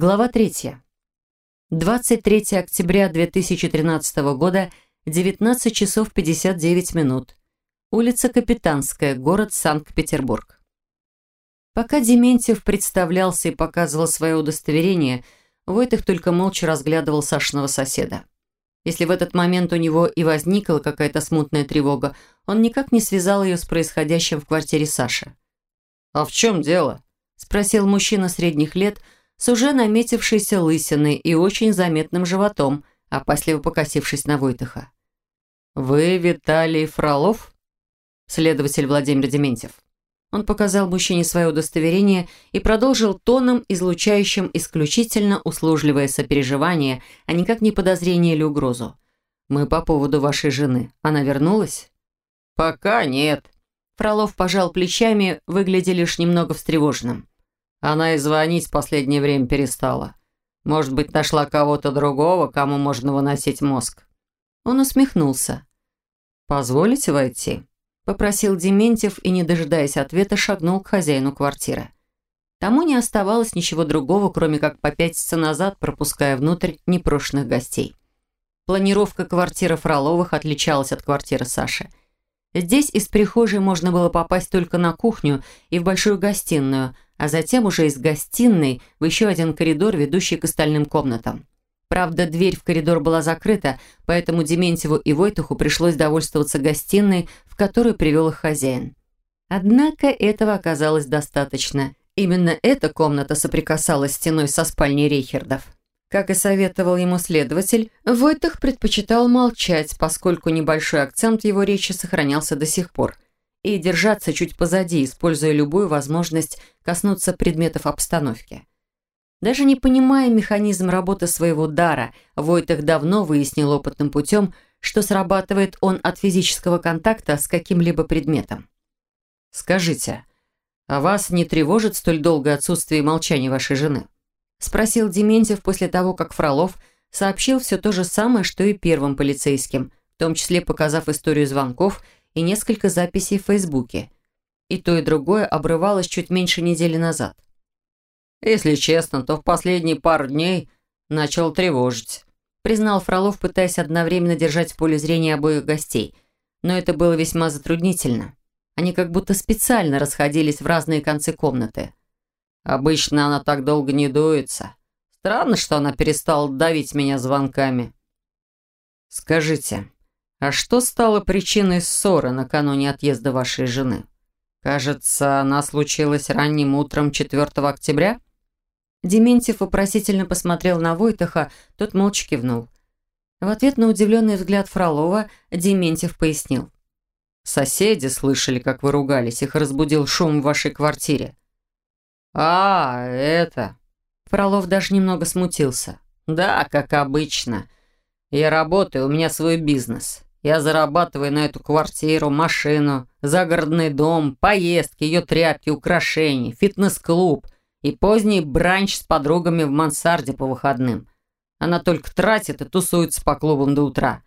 Глава 3. 23 октября 2013 года, 19 часов 59 минут. Улица Капитанская, город Санкт-Петербург. Пока Дементьев представлялся и показывал свое удостоверение, Войтых только молча разглядывал Сашиного соседа. Если в этот момент у него и возникла какая-то смутная тревога, он никак не связал ее с происходящим в квартире Саши. «А в чем дело?» – спросил мужчина средних лет – с уже наметившейся лысиной и очень заметным животом, опасливо покосившись на Войтыха. «Вы Виталий Фролов?» Следователь Владимир Дементьев. Он показал мужчине свое удостоверение и продолжил тоном, излучающим исключительно услужливое сопереживание, а никак не подозрение или угрозу. «Мы по поводу вашей жены. Она вернулась?» «Пока нет». Фролов пожал плечами, выглядя лишь немного встревоженным. Она и звонить в последнее время перестала. Может быть, нашла кого-то другого, кому можно выносить мозг. Он усмехнулся. «Позволите войти?» Попросил Дементьев и, не дожидаясь ответа, шагнул к хозяину квартиры. Тому не оставалось ничего другого, кроме как попятиться назад, пропуская внутрь непрошенных гостей. Планировка квартиры Фроловых отличалась от квартиры Саши. Здесь из прихожей можно было попасть только на кухню и в большую гостиную – а затем уже из гостиной в еще один коридор, ведущий к остальным комнатам. Правда, дверь в коридор была закрыта, поэтому Дементьеву и Войтуху пришлось довольствоваться гостиной, в которую привел их хозяин. Однако этого оказалось достаточно. Именно эта комната соприкасалась стеной со спальней Рейхердов. Как и советовал ему следователь, Войтах предпочитал молчать, поскольку небольшой акцент его речи сохранялся до сих пор – и держаться чуть позади, используя любую возможность коснуться предметов обстановки. Даже не понимая механизм работы своего дара, Войтах давно выяснил опытным путем, что срабатывает он от физического контакта с каким-либо предметом. «Скажите, а вас не тревожит столь долгое отсутствие и молчание вашей жены?» Спросил Дементьев после того, как Фролов сообщил все то же самое, что и первым полицейским, в том числе показав историю звонков – и несколько записей в Фейсбуке. И то, и другое обрывалось чуть меньше недели назад. «Если честно, то в последние пару дней начал тревожить», признал Фролов, пытаясь одновременно держать в поле зрения обоих гостей. Но это было весьма затруднительно. Они как будто специально расходились в разные концы комнаты. «Обычно она так долго не дуется. Странно, что она перестала давить меня звонками». «Скажите, а что стало причиной ссоры накануне отъезда вашей жены? Кажется, она случилась ранним утром 4 октября? Дементьев вопросительно посмотрел на Войтаха, тот молча кивнул. В ответ на удивленный взгляд Фролова Дементьев пояснил. «Соседи слышали, как вы ругались, их разбудил шум в вашей квартире». «А, это...» Фролов даже немного смутился. «Да, как обычно. Я работаю, у меня свой бизнес. Я зарабатываю на эту квартиру, машину, загородный дом, поездки, ее тряпки, украшения, фитнес-клуб и поздний бранч с подругами в мансарде по выходным. Она только тратит и тусуется по клубам до утра.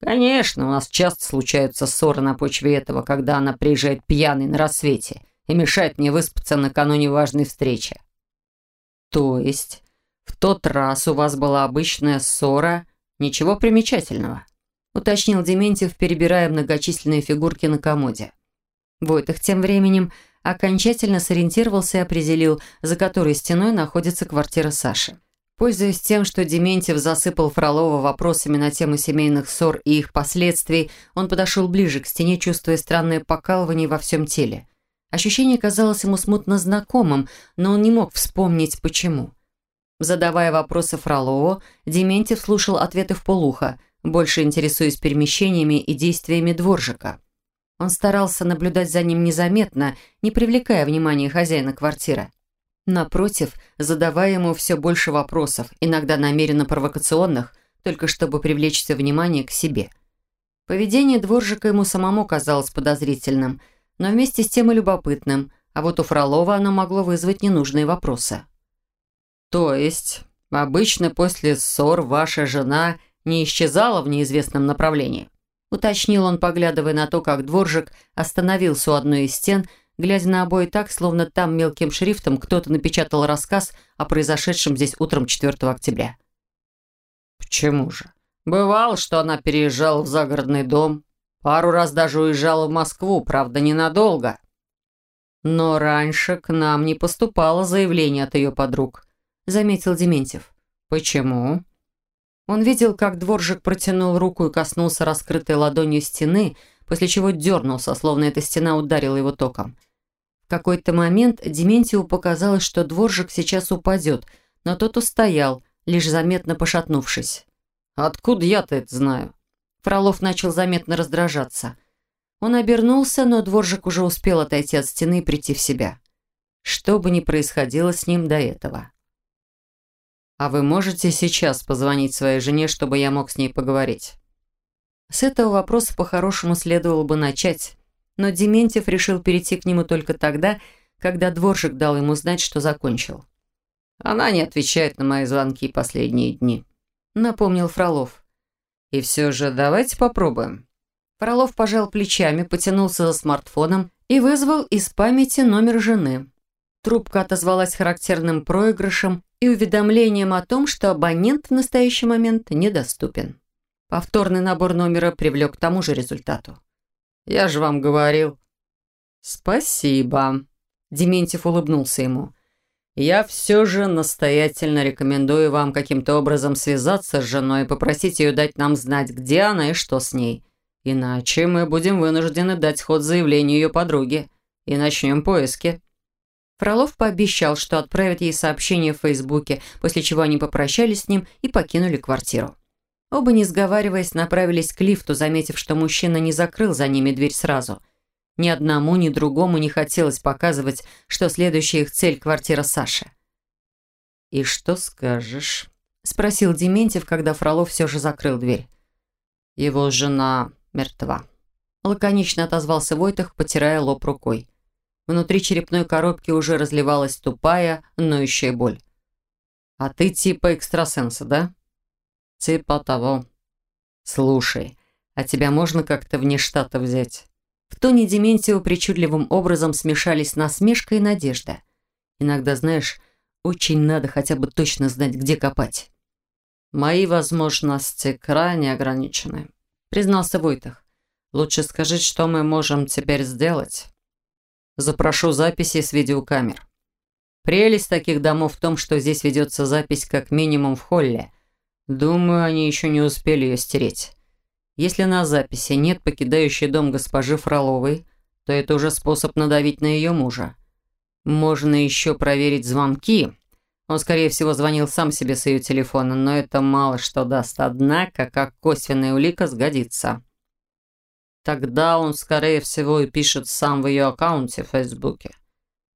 Конечно, у нас часто случаются ссоры на почве этого, когда она приезжает пьяной на рассвете и мешает мне выспаться накануне важной встречи. То есть в тот раз у вас была обычная ссора, ничего примечательного уточнил Дементьев, перебирая многочисленные фигурки на комоде. Войтых тем временем окончательно сориентировался и определил, за которой стеной находится квартира Саши. Пользуясь тем, что Дементьев засыпал Фролова вопросами на тему семейных ссор и их последствий, он подошел ближе к стене, чувствуя странное покалывание во всем теле. Ощущение казалось ему смутно знакомым, но он не мог вспомнить, почему. Задавая вопросы Фролову, Дементьев слушал ответы в полухо – больше интересуясь перемещениями и действиями дворжика. Он старался наблюдать за ним незаметно, не привлекая внимания хозяина квартиры. Напротив, задавая ему все больше вопросов, иногда намеренно провокационных, только чтобы привлечь все внимание к себе. Поведение дворжика ему самому казалось подозрительным, но вместе с тем и любопытным, а вот у Фролова оно могло вызвать ненужные вопросы. «То есть, обычно после ссор ваша жена не исчезала в неизвестном направлении?» Уточнил он, поглядывая на то, как дворжик остановился у одной из стен, глядя на обои так, словно там мелким шрифтом кто-то напечатал рассказ о произошедшем здесь утром 4 октября. «Почему же? Бывало, что она переезжала в загородный дом. Пару раз даже уезжала в Москву, правда, ненадолго. Но раньше к нам не поступало заявление от ее подруг», — заметил Дементьев. «Почему?» Он видел, как дворжик протянул руку и коснулся раскрытой ладонью стены, после чего дернулся, словно эта стена ударила его током. В какой-то момент Дементьеву показалось, что дворжик сейчас упадет, но тот устоял, лишь заметно пошатнувшись. «Откуда я-то это знаю?» Фролов начал заметно раздражаться. Он обернулся, но дворжик уже успел отойти от стены и прийти в себя. Что бы ни происходило с ним до этого. «А вы можете сейчас позвонить своей жене, чтобы я мог с ней поговорить?» С этого вопроса по-хорошему следовало бы начать, но Дементьев решил перейти к нему только тогда, когда дворжик дал ему знать, что закончил. «Она не отвечает на мои звонки последние дни», — напомнил Фролов. «И все же давайте попробуем». Фролов пожал плечами, потянулся за смартфоном и вызвал из памяти номер жены. Трубка отозвалась характерным проигрышем и уведомлением о том, что абонент в настоящий момент недоступен. Повторный набор номера привлек к тому же результату. «Я же вам говорил». «Спасибо», – Дементьев улыбнулся ему. «Я все же настоятельно рекомендую вам каким-то образом связаться с женой и попросить ее дать нам знать, где она и что с ней. Иначе мы будем вынуждены дать ход заявлению ее подруги и начнем поиски». Фролов пообещал, что отправит ей сообщение в Фейсбуке, после чего они попрощались с ним и покинули квартиру. Оба, не сговариваясь, направились к лифту, заметив, что мужчина не закрыл за ними дверь сразу. Ни одному, ни другому не хотелось показывать, что следующая их цель – квартира Саши. «И что скажешь?» – спросил Дементьев, когда Фролов все же закрыл дверь. «Его жена мертва», – лаконично отозвался Войтах, потирая лоб рукой. Внутри черепной коробки уже разливалась тупая, ноющая боль. «А ты типа экстрасенса, да?» «Типа того». «Слушай, а тебя можно как-то вне штата взять?» В тоне Дементьева причудливым образом смешались насмешка и надежда. Иногда, знаешь, очень надо хотя бы точно знать, где копать. «Мои возможности крайне ограничены», — признался Войтах. «Лучше скажи, что мы можем теперь сделать?» Запрошу записи с видеокамер. Прелесть таких домов в том, что здесь ведется запись как минимум в холле. Думаю, они еще не успели ее стереть. Если на записи нет покидающей дом госпожи Фроловой, то это уже способ надавить на ее мужа. Можно еще проверить звонки. Он, скорее всего, звонил сам себе с ее телефона, но это мало что даст. Однако, как косвенная улика, сгодится. Тогда он, скорее всего, и пишет сам в ее аккаунте в Фейсбуке.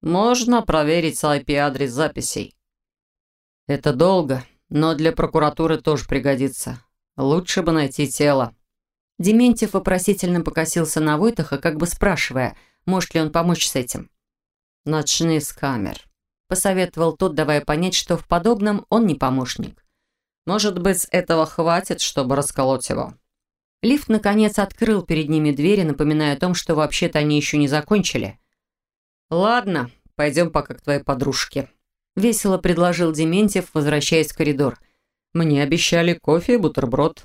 Можно проверить IP-адрес записей. Это долго, но для прокуратуры тоже пригодится. Лучше бы найти тело. Дементьев вопросительно покосился на Войтаха, как бы спрашивая, может ли он помочь с этим. «Начни с камер», – посоветовал тот, давая понять, что в подобном он не помощник. «Может быть, этого хватит, чтобы расколоть его?» Лифт, наконец, открыл перед ними двери, напоминая о том, что вообще-то они еще не закончили. «Ладно, пойдем пока к твоей подружке», — весело предложил Дементьев, возвращаясь в коридор. «Мне обещали кофе и бутерброд».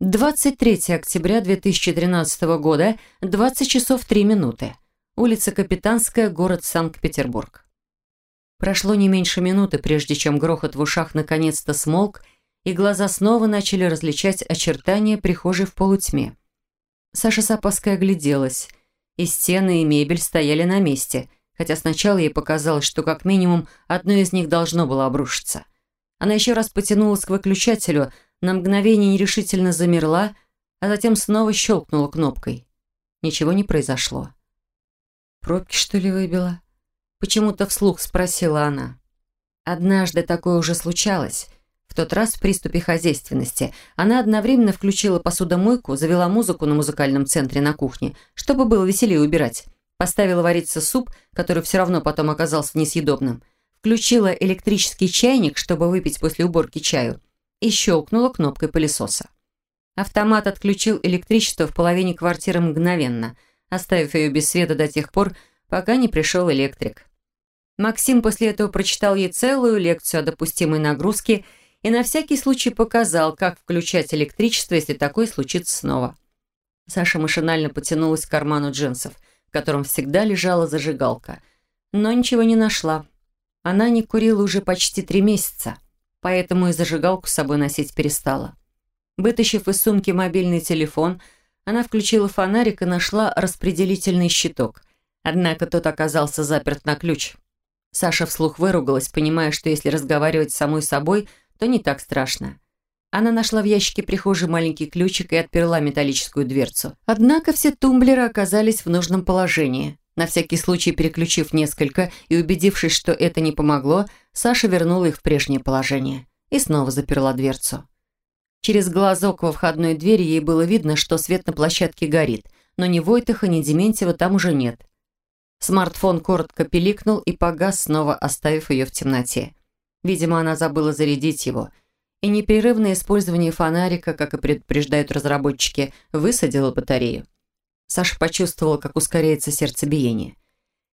23 октября 2013 года, 20 часов 3 минуты. Улица Капитанская, город Санкт-Петербург. Прошло не меньше минуты, прежде чем грохот в ушах наконец-то смолк, и глаза снова начали различать очертания прихожей в полутьме. Саша с опаской огляделась. И стены, и мебель стояли на месте, хотя сначала ей показалось, что как минимум одно из них должно было обрушиться. Она еще раз потянулась к выключателю, на мгновение нерешительно замерла, а затем снова щелкнула кнопкой. Ничего не произошло. «Пробки, что ли, выбила?» Почему-то вслух спросила она. Однажды такое уже случалось. В тот раз в приступе хозяйственности она одновременно включила посудомойку, завела музыку на музыкальном центре на кухне, чтобы было веселее убирать, поставила вариться суп, который все равно потом оказался несъедобным, включила электрический чайник, чтобы выпить после уборки чаю, и щелкнула кнопкой пылесоса. Автомат отключил электричество в половине квартиры мгновенно, оставив ее без света до тех пор, пока не пришел электрик. Максим после этого прочитал ей целую лекцию о допустимой нагрузке на всякий случай показал, как включать электричество, если такое случится снова. Саша машинально потянулась к карману джинсов, в котором всегда лежала зажигалка, но ничего не нашла. Она не курила уже почти три месяца, поэтому и зажигалку с собой носить перестала. Вытащив из сумки мобильный телефон, она включила фонарик и нашла распределительный щиток. Однако тот оказался заперт на ключ. Саша вслух выругалась, понимая, что если разговаривать с самой собой, то не так страшно. Она нашла в ящике прихожей маленький ключик и отперла металлическую дверцу. Однако все тумблеры оказались в нужном положении. На всякий случай переключив несколько и убедившись, что это не помогло, Саша вернула их в прежнее положение и снова заперла дверцу. Через глазок во входной двери ей было видно, что свет на площадке горит, но ни Войтаха, ни Дементьева там уже нет. Смартфон коротко пиликнул и погас, снова оставив ее в темноте. Видимо, она забыла зарядить его. И непрерывное использование фонарика, как и предупреждают разработчики, высадило батарею. Саша почувствовала, как ускоряется сердцебиение.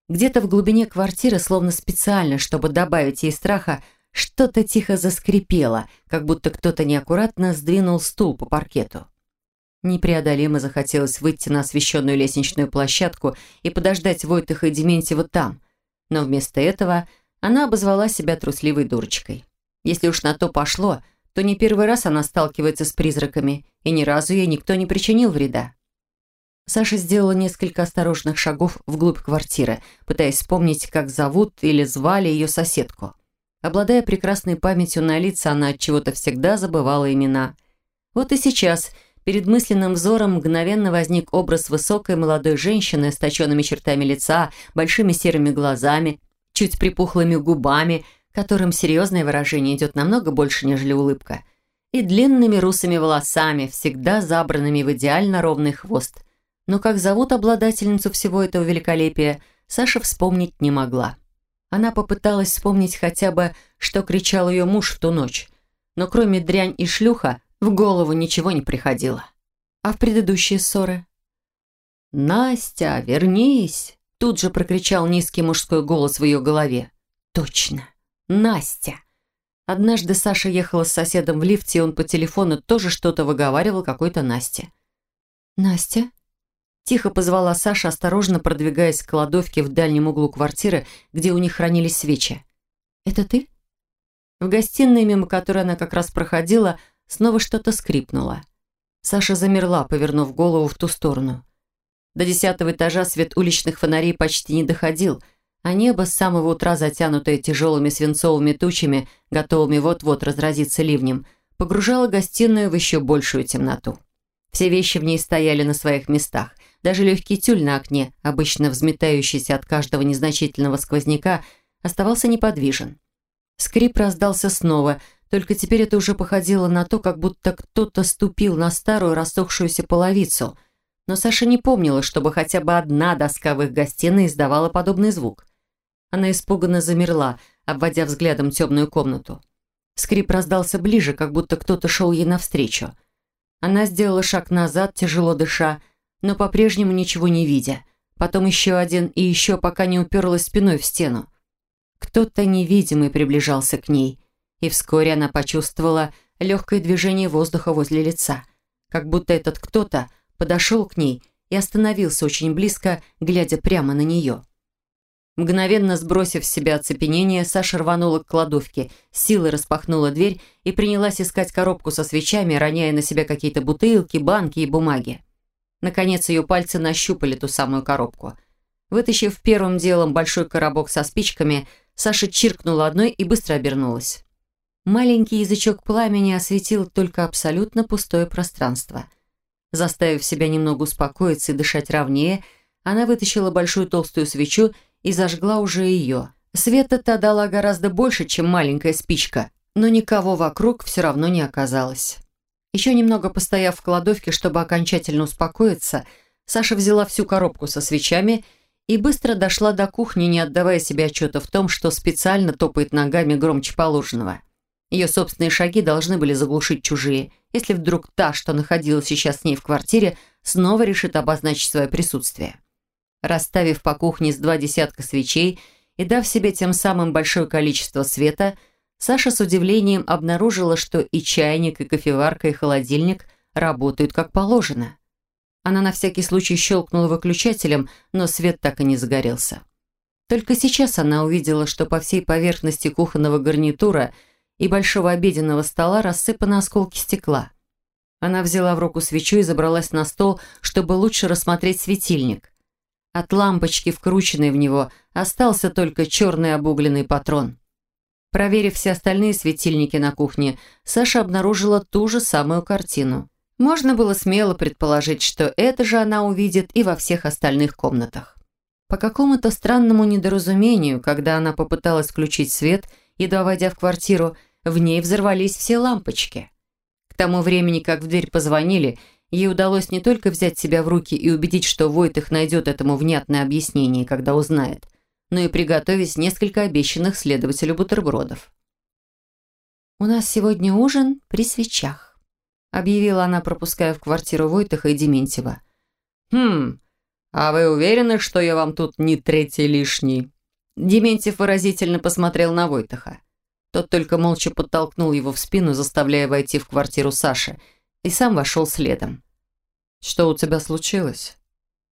Где-то в глубине квартиры, словно специально, чтобы добавить ей страха, что-то тихо заскрипело, как будто кто-то неаккуратно сдвинул стул по паркету. Непреодолимо захотелось выйти на освещенную лестничную площадку и подождать Войтаха и Дементьева там. Но вместо этого она обозвала себя трусливой дурочкой. Если уж на то пошло, то не первый раз она сталкивается с призраками, и ни разу ей никто не причинил вреда. Саша сделала несколько осторожных шагов вглубь квартиры, пытаясь вспомнить, как зовут или звали ее соседку. Обладая прекрасной памятью на лица, она от чего-то всегда забывала имена. Вот и сейчас – Перед мысленным взором мгновенно возник образ высокой молодой женщины с точенными чертами лица, большими серыми глазами, чуть припухлыми губами, которым серьезное выражение идет намного больше, нежели улыбка, и длинными русыми волосами, всегда забранными в идеально ровный хвост. Но как зовут обладательницу всего этого великолепия, Саша вспомнить не могла. Она попыталась вспомнить хотя бы, что кричал ее муж в ту ночь. Но кроме дрянь и шлюха, в голову ничего не приходило. А в предыдущие ссоры? «Настя, вернись!» Тут же прокричал низкий мужской голос в ее голове. «Точно! Настя!» Однажды Саша ехала с соседом в лифте, и он по телефону тоже что-то выговаривал какой-то Насте. «Настя?» Тихо позвала Саша, осторожно продвигаясь к кладовке в дальнем углу квартиры, где у них хранились свечи. «Это ты?» В гостиной, мимо которой она как раз проходила, Снова что-то скрипнуло. Саша замерла, повернув голову в ту сторону. До десятого этажа свет уличных фонарей почти не доходил, а небо с самого утра, затянутое тяжелыми свинцовыми тучами, готовыми вот-вот разразиться ливнем, погружало гостиную в еще большую темноту. Все вещи в ней стояли на своих местах. Даже легкий тюль на окне, обычно взметающийся от каждого незначительного сквозняка, оставался неподвижен. Скрип раздался снова – только теперь это уже походило на то, как будто кто-то ступил на старую рассохшуюся половицу. Но Саша не помнила, чтобы хотя бы одна доска в их гостиной издавала подобный звук. Она испуганно замерла, обводя взглядом темную комнату. Скрип раздался ближе, как будто кто-то шел ей навстречу. Она сделала шаг назад, тяжело дыша, но по-прежнему ничего не видя. Потом еще один и еще, пока не уперлась спиной в стену. Кто-то невидимый приближался к ней – и вскоре она почувствовала легкое движение воздуха возле лица, как будто этот кто-то подошел к ней и остановился очень близко, глядя прямо на нее. Мгновенно сбросив с себя оцепенение, Саша рванула к кладовке, силой распахнула дверь и принялась искать коробку со свечами, роняя на себя какие-то бутылки, банки и бумаги. Наконец ее пальцы нащупали ту самую коробку. Вытащив первым делом большой коробок со спичками, Саша чиркнула одной и быстро обернулась. Маленький язычок пламени осветил только абсолютно пустое пространство. Заставив себя немного успокоиться и дышать ровнее, она вытащила большую толстую свечу и зажгла уже ее. Света та дала гораздо больше, чем маленькая спичка, но никого вокруг все равно не оказалось. Еще немного постояв в кладовке, чтобы окончательно успокоиться, Саша взяла всю коробку со свечами и быстро дошла до кухни, не отдавая себе отчета в том, что специально топает ногами громче положенного. Ее собственные шаги должны были заглушить чужие, если вдруг та, что находилась сейчас с ней в квартире, снова решит обозначить свое присутствие. Расставив по кухне с два десятка свечей и дав себе тем самым большое количество света, Саша с удивлением обнаружила, что и чайник, и кофеварка, и холодильник работают как положено. Она на всякий случай щелкнула выключателем, но свет так и не загорелся. Только сейчас она увидела, что по всей поверхности кухонного гарнитура и большого обеденного стола рассыпаны осколки стекла. Она взяла в руку свечу и забралась на стол, чтобы лучше рассмотреть светильник. От лампочки, вкрученной в него, остался только черный обугленный патрон. Проверив все остальные светильники на кухне, Саша обнаружила ту же самую картину. Можно было смело предположить, что это же она увидит и во всех остальных комнатах. По какому-то странному недоразумению, когда она попыталась включить свет, едва войдя в квартиру, в ней взорвались все лампочки. К тому времени, как в дверь позвонили, ей удалось не только взять себя в руки и убедить, что Войтых найдет этому внятное объяснение, когда узнает, но и приготовить несколько обещанных следователю бутербродов. «У нас сегодня ужин при свечах» объявила она, пропуская в квартиру Войтаха и Дементьева. «Хм, а вы уверены, что я вам тут не третий лишний?» Дементьев выразительно посмотрел на Войтаха. Тот только молча подтолкнул его в спину, заставляя войти в квартиру Саши, и сам вошел следом. «Что у тебя случилось?»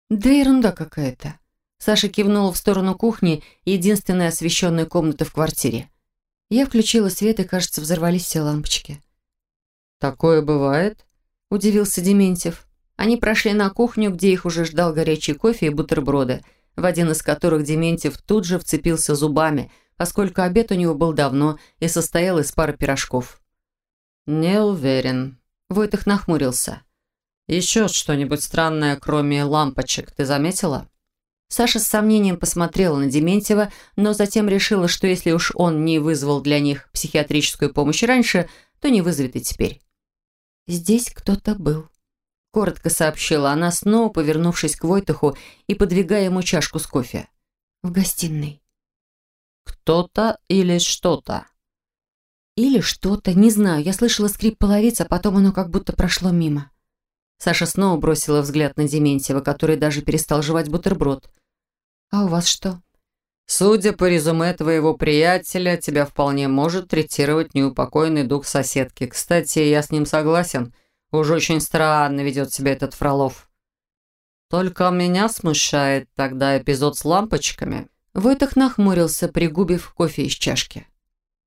«Да ерунда какая-то». Саша кивнула в сторону кухни, единственной освещенной комнаты в квартире. Я включила свет, и, кажется, взорвались все лампочки. «Такое бывает?» – удивился Дементьев. Они прошли на кухню, где их уже ждал горячий кофе и бутерброды, в один из которых Дементьев тут же вцепился зубами, поскольку обед у него был давно и состоял из пары пирожков. «Не уверен». Войтых нахмурился. «Еще что-нибудь странное, кроме лампочек, ты заметила?» Саша с сомнением посмотрела на Дементьева, но затем решила, что если уж он не вызвал для них психиатрическую помощь раньше, то не вызовет и теперь. «Здесь кто-то был», — коротко сообщила она, снова повернувшись к Войтаху и подвигая ему чашку с кофе. «В гостиной». «Кто-то или что-то?» «Или что-то, не знаю. Я слышала скрип половиц, а потом оно как будто прошло мимо». Саша снова бросила взгляд на Дементьева, который даже перестал жевать бутерброд. «А у вас что?» Судя по резюме твоего приятеля, тебя вполне может третировать неупокоенный дух соседки. Кстати, я с ним согласен. Уж очень странно ведет себя этот Фролов. Только меня смущает тогда эпизод с лампочками. Войтах нахмурился, пригубив кофе из чашки.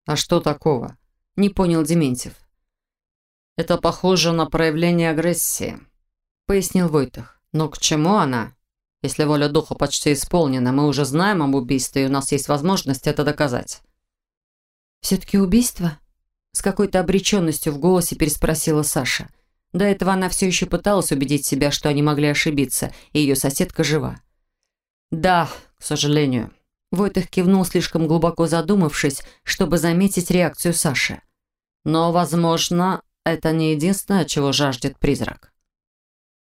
А что такого? Не понял Дементьев. Это похоже на проявление агрессии, пояснил Войтах. Но к чему она? Если воля духа почти исполнена, мы уже знаем об убийстве, и у нас есть возможность это доказать». «Все-таки убийство?» С какой-то обреченностью в голосе переспросила Саша. До этого она все еще пыталась убедить себя, что они могли ошибиться, и ее соседка жива. «Да, к сожалению». Войтых кивнул, слишком глубоко задумавшись, чтобы заметить реакцию Саши. «Но, возможно, это не единственное, чего жаждет призрак.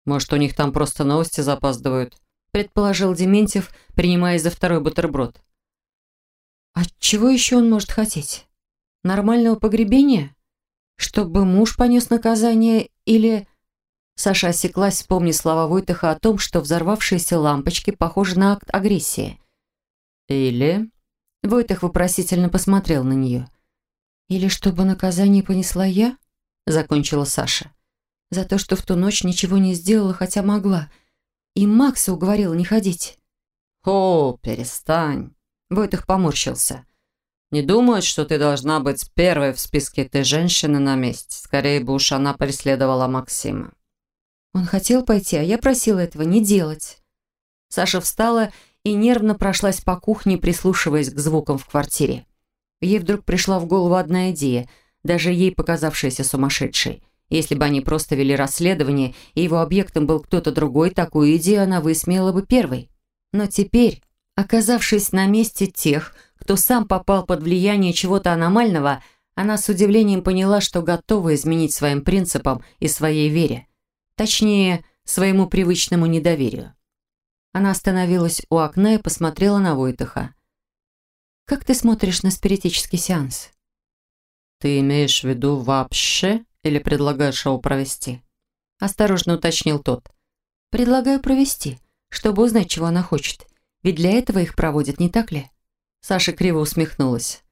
Может, у них там просто новости запаздывают?» предположил Дементьев, принимаясь за второй бутерброд. «А чего еще он может хотеть? Нормального погребения? Чтобы муж понес наказание или...» Саша осеклась, вспомнив слова Войтыха о том, что взорвавшиеся лампочки похожи на акт агрессии. «Или...» Войтых вопросительно посмотрел на нее. «Или чтобы наказание понесла я?» Закончила Саша. «За то, что в ту ночь ничего не сделала, хотя могла. И Макса уговорила не ходить. «О, перестань!» Войтых поморщился. «Не думают, что ты должна быть первой в списке этой женщины на месте. Скорее бы уж она преследовала Максима». Он хотел пойти, а я просила этого не делать. Саша встала и нервно прошлась по кухне, прислушиваясь к звукам в квартире. Ей вдруг пришла в голову одна идея, даже ей показавшаяся сумасшедшей – если бы они просто вели расследование, и его объектом был кто-то другой, такую идею она высмеяла бы первой. Но теперь, оказавшись на месте тех, кто сам попал под влияние чего-то аномального, она с удивлением поняла, что готова изменить своим принципам и своей вере. Точнее, своему привычному недоверию. Она остановилась у окна и посмотрела на Войтыха. «Как ты смотришь на спиритический сеанс?» «Ты имеешь в виду вообще или предлагаешь шоу провести?» Осторожно уточнил тот. «Предлагаю провести. чтобы узнать, чего она хочет. Ведь для этого их проводят, не так ли?» Саша криво усмехнулась.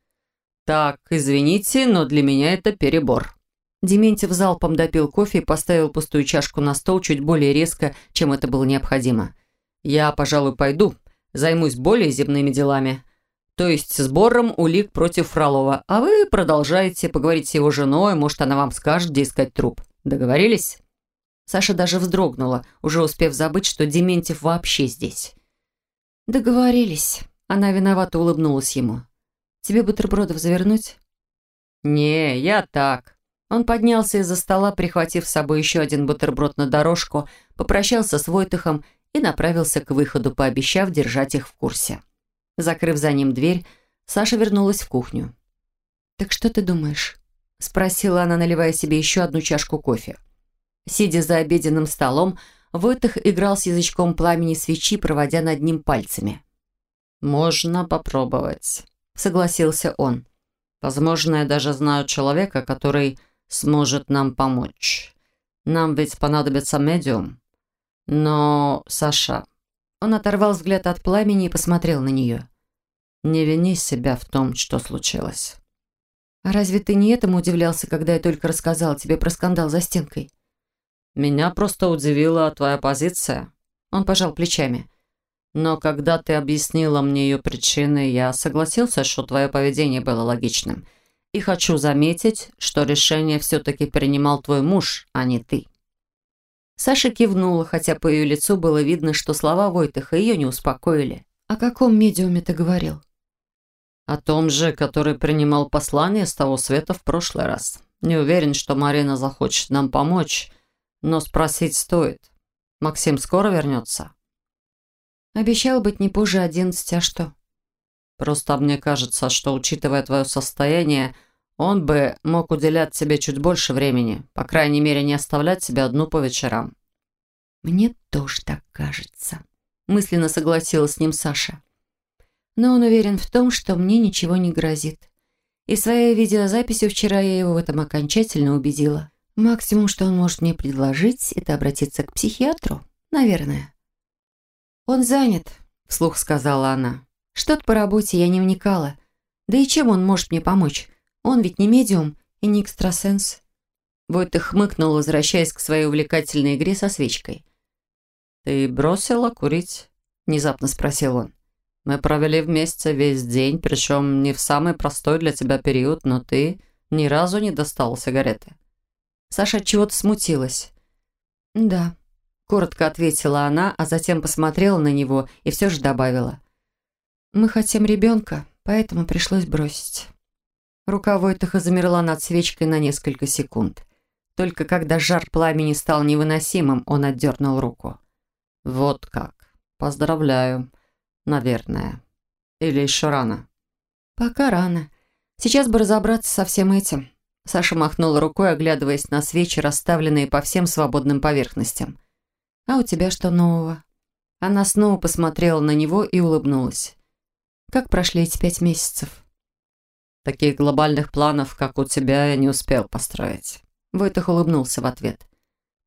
«Так, извините, но для меня это перебор». Дементьев залпом допил кофе и поставил пустую чашку на стол чуть более резко, чем это было необходимо. «Я, пожалуй, пойду. Займусь более земными делами. То есть сбором улик против Фролова. А вы продолжаете поговорить с его женой, может, она вам скажет, где искать труп. Договорились?» Саша даже вздрогнула, уже успев забыть, что Дементьев вообще здесь. «Договорились». Она виновато улыбнулась ему. «Тебе бутербродов завернуть?» «Не, я так». Он поднялся из-за стола, прихватив с собой еще один бутерброд на дорожку, попрощался с Войтыхом и направился к выходу, пообещав держать их в курсе. Закрыв за ним дверь, Саша вернулась в кухню. «Так что ты думаешь?» – спросила она, наливая себе еще одну чашку кофе. Сидя за обеденным столом, Войтых играл с язычком пламени свечи, проводя над ним пальцами. «Можно попробовать», — согласился он. «Возможно, я даже знаю человека, который сможет нам помочь. Нам ведь понадобится медиум. Но, Саша...» Он оторвал взгляд от пламени и посмотрел на нее. «Не вини себя в том, что случилось». «А разве ты не этому удивлялся, когда я только рассказал тебе про скандал за стенкой?» «Меня просто удивила твоя позиция». Он пожал плечами. Но когда ты объяснила мне ее причины, я согласился, что твое поведение было логичным. И хочу заметить, что решение все-таки принимал твой муж, а не ты». Саша кивнула, хотя по ее лицу было видно, что слова Войтыха ее не успокоили. «О каком медиуме ты говорил?» «О том же, который принимал послание с того света в прошлый раз. Не уверен, что Марина захочет нам помочь, но спросить стоит. Максим скоро вернется?» Обещал быть не позже одиннадцати, а что? Просто мне кажется, что, учитывая твое состояние, он бы мог уделять тебе чуть больше времени, по крайней мере, не оставлять себя одну по вечерам. Мне тоже так кажется, мысленно согласилась с ним Саша. Но он уверен в том, что мне ничего не грозит. И своей видеозаписью вчера я его в этом окончательно убедила. Максимум, что он может мне предложить, это обратиться к психиатру, наверное. «Он занят», — вслух сказала она. «Что-то по работе я не вникала. Да и чем он может мне помочь? Он ведь не медиум и не экстрасенс». Войтых хмыкнул, возвращаясь к своей увлекательной игре со свечкой. «Ты бросила курить?» – внезапно спросил он. «Мы провели вместе весь день, причем не в самый простой для тебя период, но ты ни разу не достала сигареты». Саша чего-то смутилась. «Да», Коротко ответила она, а затем посмотрела на него и все же добавила. «Мы хотим ребенка, поэтому пришлось бросить». Рука Войтаха замерла над свечкой на несколько секунд. Только когда жар пламени стал невыносимым, он отдернул руку. «Вот как. Поздравляю. Наверное. Или еще рано?» «Пока рано. Сейчас бы разобраться со всем этим». Саша махнула рукой, оглядываясь на свечи, расставленные по всем свободным поверхностям. «А у тебя что нового?» Она снова посмотрела на него и улыбнулась. «Как прошли эти пять месяцев?» «Таких глобальных планов, как у тебя, я не успел построить». Войтах улыбнулся в ответ.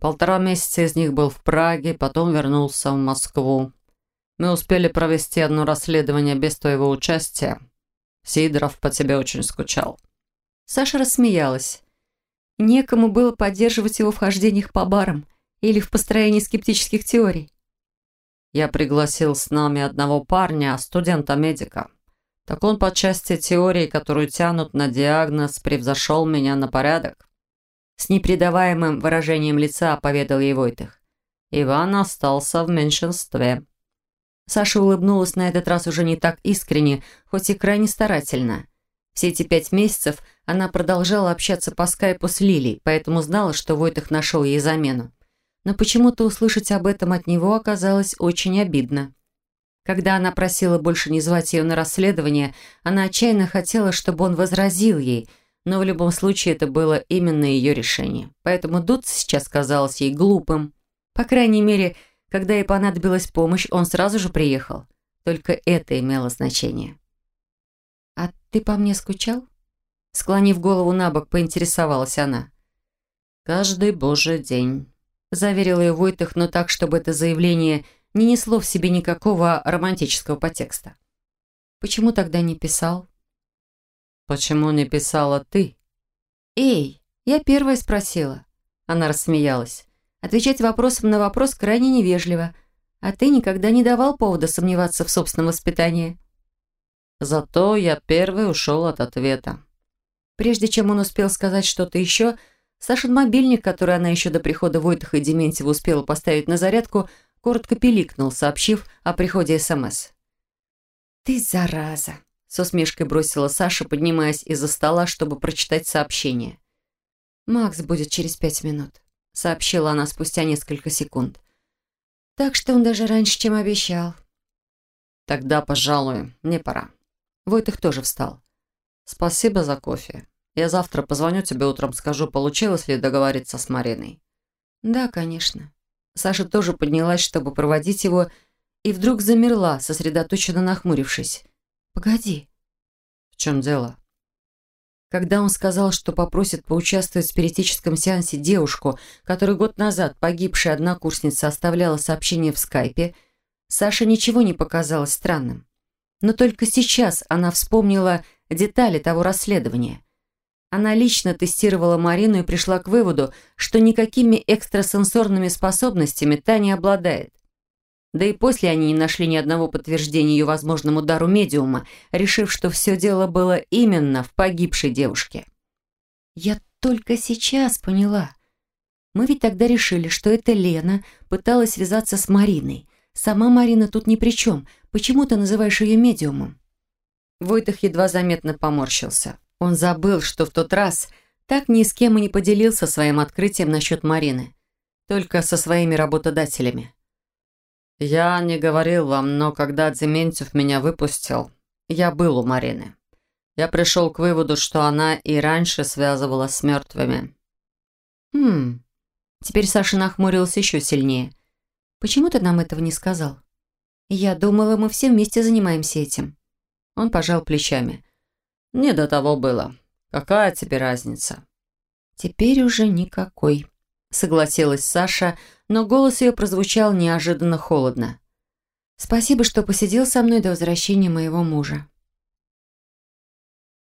«Полтора месяца из них был в Праге, потом вернулся в Москву. Мы успели провести одно расследование без твоего участия. Сидоров по тебе очень скучал». Саша рассмеялась. Некому было поддерживать его в хождениях по барам – или в построении скептических теорий? Я пригласил с нами одного парня, студента-медика. Так он по части теории, которую тянут на диагноз, превзошел меня на порядок. С непредаваемым выражением лица поведал ей Войтых. Иван остался в меньшинстве. Саша улыбнулась на этот раз уже не так искренне, хоть и крайне старательно. Все эти пять месяцев она продолжала общаться по скайпу с Лилей, поэтому знала, что Войтых нашел ей замену но почему-то услышать об этом от него оказалось очень обидно. Когда она просила больше не звать ее на расследование, она отчаянно хотела, чтобы он возразил ей, но в любом случае это было именно ее решение. Поэтому Дуд сейчас казалось ей глупым. По крайней мере, когда ей понадобилась помощь, он сразу же приехал. Только это имело значение. «А ты по мне скучал?» Склонив голову на бок, поинтересовалась она. «Каждый божий день». Заверил ее Войтых, но так, чтобы это заявление не несло в себе никакого романтического подтекста. «Почему тогда не писал?» «Почему не писала ты?» «Эй, я первая спросила». Она рассмеялась. Отвечать вопросом на вопрос крайне невежливо, а ты никогда не давал повода сомневаться в собственном воспитании. Зато я первый ушел от ответа. Прежде чем он успел сказать что-то еще, Сашин мобильник, который она еще до прихода Войтаха и Дементьева успела поставить на зарядку, коротко пиликнул, сообщив о приходе СМС. «Ты зараза!» — с усмешкой бросила Саша, поднимаясь из-за стола, чтобы прочитать сообщение. «Макс будет через пять минут», — сообщила она спустя несколько секунд. «Так что он даже раньше, чем обещал». «Тогда, пожалуй, мне пора». Войтых тоже встал. «Спасибо за кофе. Я завтра позвоню тебе утром, скажу, получилось ли договориться с Мариной». «Да, конечно». Саша тоже поднялась, чтобы проводить его, и вдруг замерла, сосредоточенно нахмурившись. «Погоди». «В чем дело?» Когда он сказал, что попросит поучаствовать в спиритическом сеансе девушку, которую год назад погибшая однокурсница оставляла сообщение в скайпе, Саше ничего не показалось странным. Но только сейчас она вспомнила детали того расследования. Она лично тестировала Марину и пришла к выводу, что никакими экстрасенсорными способностями та не обладает. Да и после они не нашли ни одного подтверждения ее возможному дару медиума, решив, что все дело было именно в погибшей девушке. «Я только сейчас поняла. Мы ведь тогда решили, что это Лена пыталась связаться с Мариной. Сама Марина тут ни при чем. Почему ты называешь ее медиумом?» Войтах едва заметно поморщился. Он забыл, что в тот раз так ни с кем и не поделился своим открытием насчет Марины. Только со своими работодателями. «Я не говорил вам, но когда Дементьев меня выпустил, я был у Марины. Я пришел к выводу, что она и раньше связывала с мертвыми». «Хм...» Теперь Саша нахмурился еще сильнее. «Почему ты нам этого не сказал? Я думала, мы все вместе занимаемся этим». Он пожал плечами. «Не до того было. Какая тебе разница?» «Теперь уже никакой», согласилась Саша, но голос ее прозвучал неожиданно холодно. «Спасибо, что посидел со мной до возвращения моего мужа».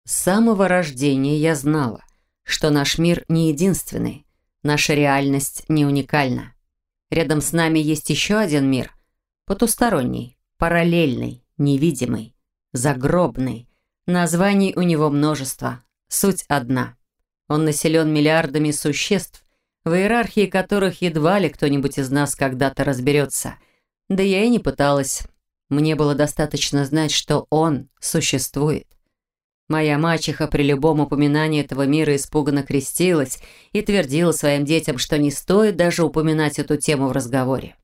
С самого рождения я знала, что наш мир не единственный, наша реальность не уникальна. Рядом с нами есть еще один мир, потусторонний, параллельный, невидимый, загробный. Названий у него множество, суть одна. Он населен миллиардами существ, в иерархии которых едва ли кто-нибудь из нас когда-то разберется. Да я и не пыталась. Мне было достаточно знать, что он существует. Моя мачеха при любом упоминании этого мира испуганно крестилась и твердила своим детям, что не стоит даже упоминать эту тему в разговоре.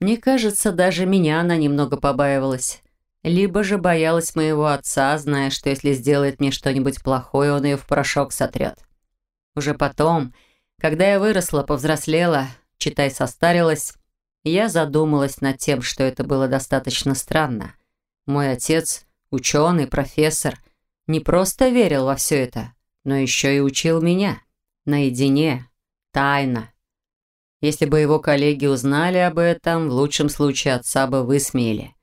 Мне кажется, даже меня она немного побаивалась. Либо же боялась моего отца, зная, что если сделает мне что-нибудь плохое, он ее в порошок сотрет. Уже потом, когда я выросла, повзрослела, читай, состарилась, я задумалась над тем, что это было достаточно странно. Мой отец, ученый, профессор, не просто верил во все это, но еще и учил меня. Наедине, тайно. Если бы его коллеги узнали об этом, в лучшем случае отца бы высмеяли.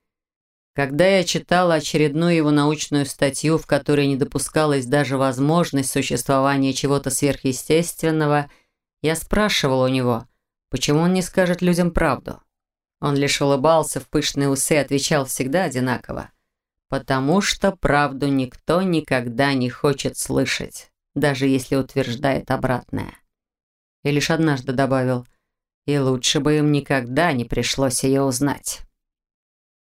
Когда я читала очередную его научную статью, в которой не допускалась даже возможность существования чего-то сверхъестественного – я спрашивал у него, почему он не скажет людям правду. Он лишь улыбался в пышные усы и отвечал всегда одинаково. «Потому что правду никто никогда не хочет слышать, даже если утверждает обратное». И лишь однажды добавил, «И лучше бы им никогда не пришлось ее узнать».